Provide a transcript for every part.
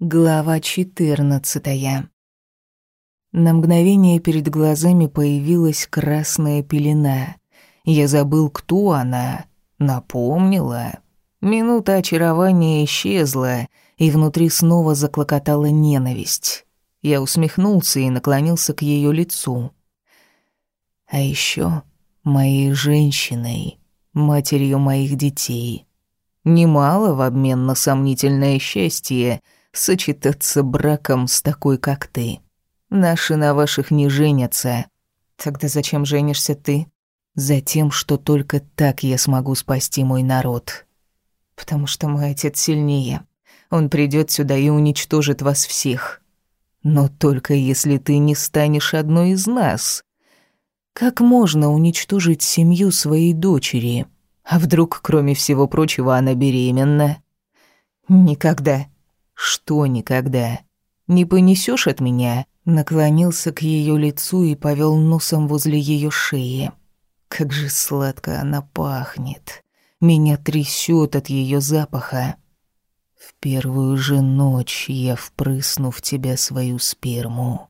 Глава 14. На мгновение перед глазами появилась красная пелена. Я забыл, кто она. Напомнила. Минута очарования исчезла, и внутри снова заклокотала ненависть. Я усмехнулся и наклонился к ее лицу. А еще моей женщиной, матерью моих детей. Немало в обмен на сомнительное счастье — сочетаться браком с такой, как ты. Наши на ваших не женятся. Тогда зачем женишься ты? Затем, что только так я смогу спасти мой народ. Потому что мой отец сильнее. Он придет сюда и уничтожит вас всех. Но только если ты не станешь одной из нас. Как можно уничтожить семью своей дочери? А вдруг, кроме всего прочего, она беременна? Никогда. Что никогда? Не понесешь от меня? Наклонился к ее лицу и повел носом возле ее шеи. Как же сладко она пахнет. Меня трясет от ее запаха. В первую же ночь я впрысну в тебя свою сперму.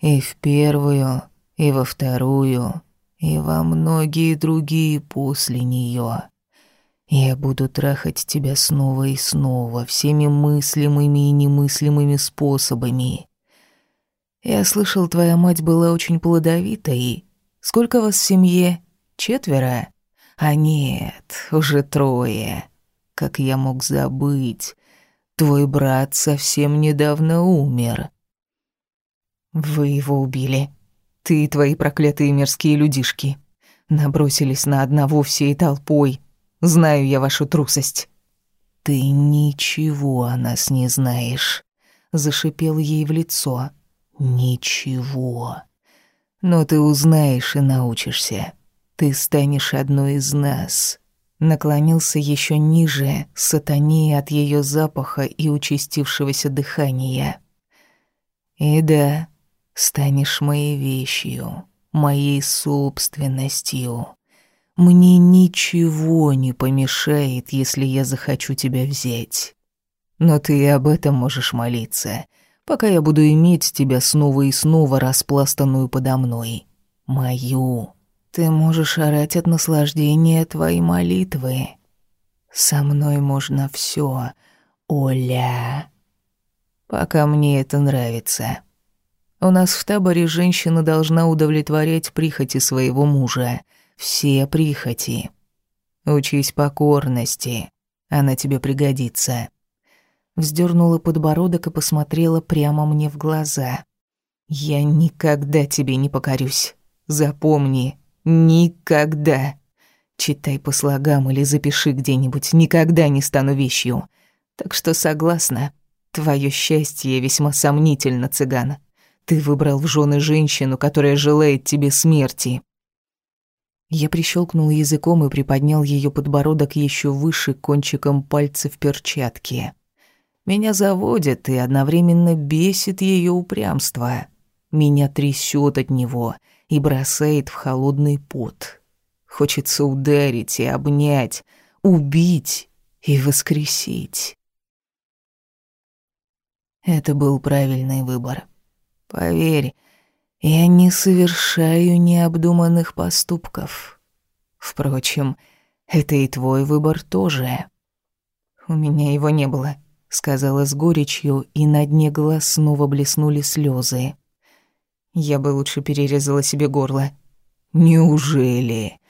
И в первую, и во вторую, и во многие другие после нее. Я буду трахать тебя снова и снова, всеми мыслимыми и немыслимыми способами. Я слышал, твоя мать была очень плодовитой. Сколько вас в семье? Четверо? А нет, уже трое. Как я мог забыть? Твой брат совсем недавно умер. Вы его убили. Ты и твои проклятые мирские людишки. Набросились на одного всей толпой — Знаю я вашу трусость». «Ты ничего о нас не знаешь», — зашипел ей в лицо. «Ничего. Но ты узнаешь и научишься. Ты станешь одной из нас». Наклонился еще ниже, сатанея от ее запаха и участившегося дыхания. «И да, станешь моей вещью, моей собственностью. Мне ничего не помешает, если я захочу тебя взять. Но ты и об этом можешь молиться, пока я буду иметь тебя снова и снова распластанную подо мной. Мою. Ты можешь орать от наслаждения твоей молитвы. Со мной можно все, Оля. Пока мне это нравится. У нас в таборе женщина должна удовлетворять прихоти своего мужа — все прихоти. Учись покорности, она тебе пригодится. Вздернула подбородок и посмотрела прямо мне в глаза. Я никогда тебе не покорюсь. Запомни, никогда. Читай по слогам или запиши где-нибудь, никогда не стану вещью. Так что согласна. Твое счастье весьма сомнительно, цыган. Ты выбрал в жены женщину, которая желает тебе смерти. Я прищелкнул языком и приподнял ее подбородок еще выше кончиком пальца в перчатке. Меня заводит и одновременно бесит ее упрямство. Меня трясет от него и бросает в холодный пот. Хочется ударить и обнять, убить и воскресить. Это был правильный выбор. Поверь, я не совершаю необдуманных поступков. Впрочем, это и твой выбор тоже. У меня его не было, сказала с горечью, и на дне глаз снова блеснули слезы. Я бы лучше перерезала себе горло. Неужели?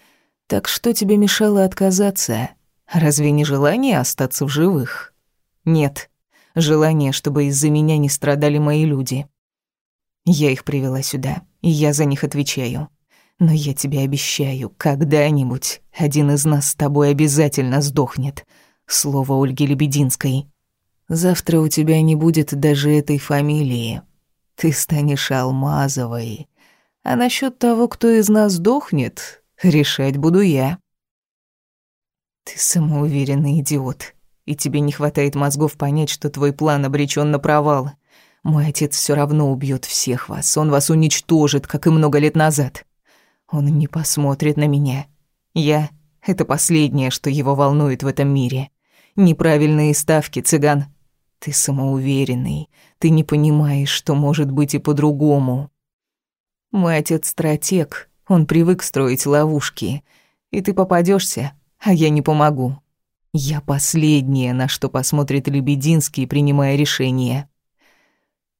Так что тебе мешало отказаться? Разве не желание остаться в живых? Нет, желание, чтобы из-за меня не страдали мои люди. Я их привела сюда, и я за них отвечаю. Но я тебе обещаю, когда-нибудь один из нас с тобой обязательно сдохнет. Слово Ольги Лебединской. Завтра у тебя не будет даже этой фамилии. Ты станешь Алмазовой. А насчет того, кто из нас сдохнет, решать буду я. Ты самоуверенный идиот, и тебе не хватает мозгов понять, что твой план обречен на провал. Мой отец все равно убьет всех вас. Он вас уничтожит, как и много лет назад. Он не посмотрит на меня. Я — это последнее, что его волнует в этом мире. Неправильные ставки, цыган. Ты самоуверенный, ты не понимаешь, что может быть и по-другому. Мой отец стратег, он привык строить ловушки, и ты попадешься, а я не помогу. Я последняя, на что посмотрит Лебединский, принимая решение.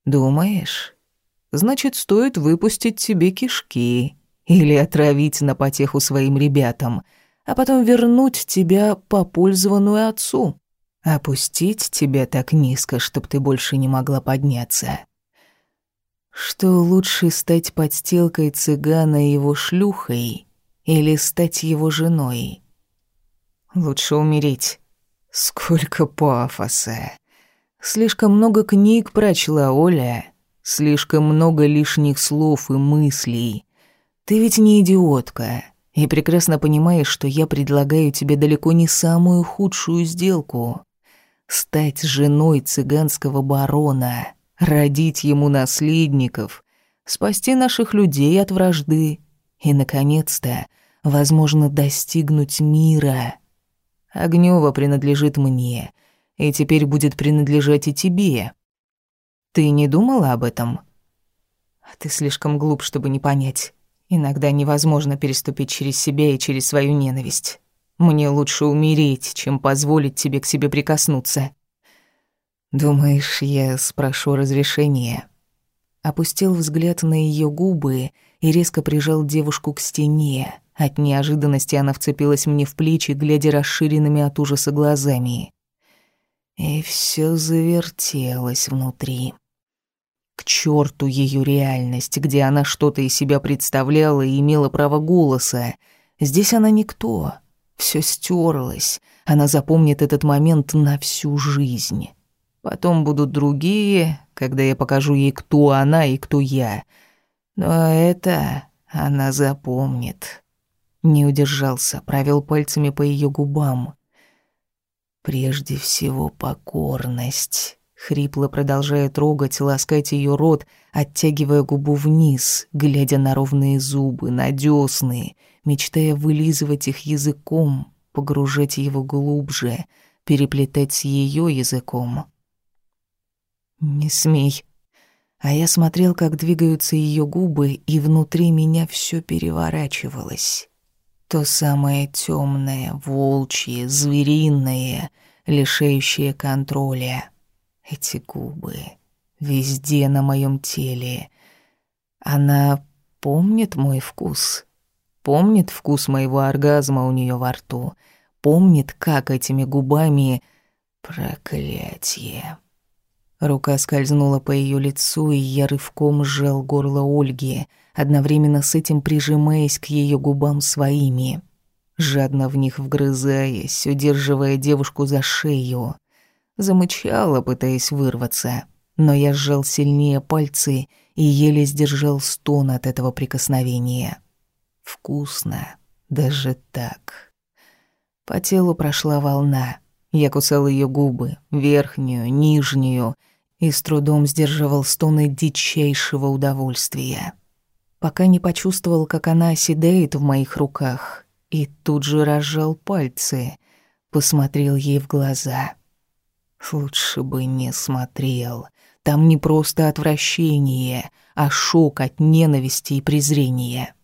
Думаешь? Значит, стоит выпустить тебе кишки или отравить на потеху своим ребятам, а потом вернуть тебя попользованную отцу. Опустить тебя так низко, чтоб ты больше не могла подняться. Что лучше стать подстилкой цыгана и его шлюхой или стать его женой? Лучше умереть. Сколько пафоса. Слишком много книг прочла Оля, слишком много лишних слов и мыслей. Ты ведь не идиотка и прекрасно понимаешь, что я предлагаю тебе далеко не самую худшую сделку. Стать женой цыганского барона, родить ему наследников, спасти наших людей от вражды и, наконец-то, возможно, достигнуть мира. Огнёва принадлежит мне, и теперь будет принадлежать и тебе. Ты не думала об этом? А ты слишком глуп, чтобы не понять. Иногда невозможно переступить через себя и через свою ненависть. Мне лучше умереть, чем позволить тебе к себе прикоснуться. Думаешь, я спрошу разрешения? Опустил взгляд на ее губы и резко прижал девушку к стене. От неожиданности она вцепилась мне в плечи, глядя расширенными от ужаса глазами. И все завертелось внутри. К черту ее реальность, где она что-то из себя представляла и имела право голоса. Здесь она никто. Все стерлось. Она запомнит этот момент на всю жизнь. Потом будут другие, когда я покажу ей, кто она и кто я. Но это она запомнит. Не удержался, провел пальцами по ее губам. Прежде всего покорность. Хрипло продолжая трогать, ласкать ее рот, оттягивая губу вниз, глядя на ровные зубы, на дёсны, мечтая вылизывать их языком, погружать его глубже, переплетать с ее языком. «Не смей». А я смотрел, как двигаются ее губы, и внутри меня все переворачивалось. То самое темное, волчье, звериное, лишающее контроля — эти губы везде на моем теле. Она помнит мой вкус. Помнит вкус моего оргазма у нее во рту. Помнит, как этими губами... Проклятие. Рука скользнула по ее лицу, и я рывком сжал горло Ольги, одновременно с этим прижимаясь к ее губам своими, жадно в них вгрызаясь, удерживая девушку за шею. Замычала, пытаясь вырваться, но я сжал сильнее пальцы и еле сдержал стон от этого прикосновения. Вкусно, даже так. По телу прошла волна. Я кусал ее губы, верхнюю, нижнюю, и с трудом сдерживал стоны дичайшего удовольствия. Пока не почувствовал, как она оседает в моих руках, и тут же разжал пальцы, посмотрел ей в глаза. Лучше бы не смотрел. Там не просто отвращение, а шок от ненависти и презрения.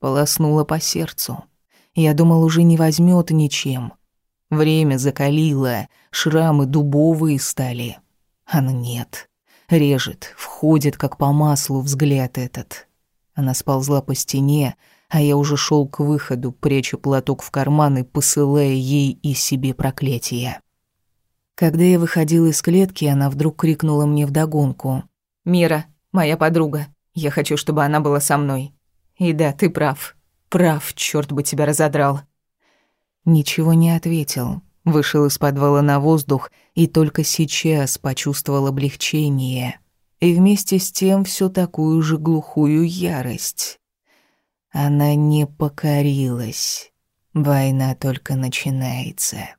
Полоснуло по сердцу. Я думал, уже не возьмет ничем. Время закалило, шрамы дубовые стали. А нет. Режет, входит, как по маслу, взгляд этот. Она сползла по стене, а я уже шел к выходу, пряча платок в карман и посылая ей и себе проклятие. Когда я выходила из клетки, она вдруг крикнула мне вдогонку. «Мира, моя подруга. Я хочу, чтобы она была со мной». «И да, ты прав. Прав, черт бы тебя разодрал». Ничего не ответил. Вышел из подвала на воздух и только сейчас почувствовал облегчение. И вместе с тем всю такую же глухую ярость. Она не покорилась. Война только начинается.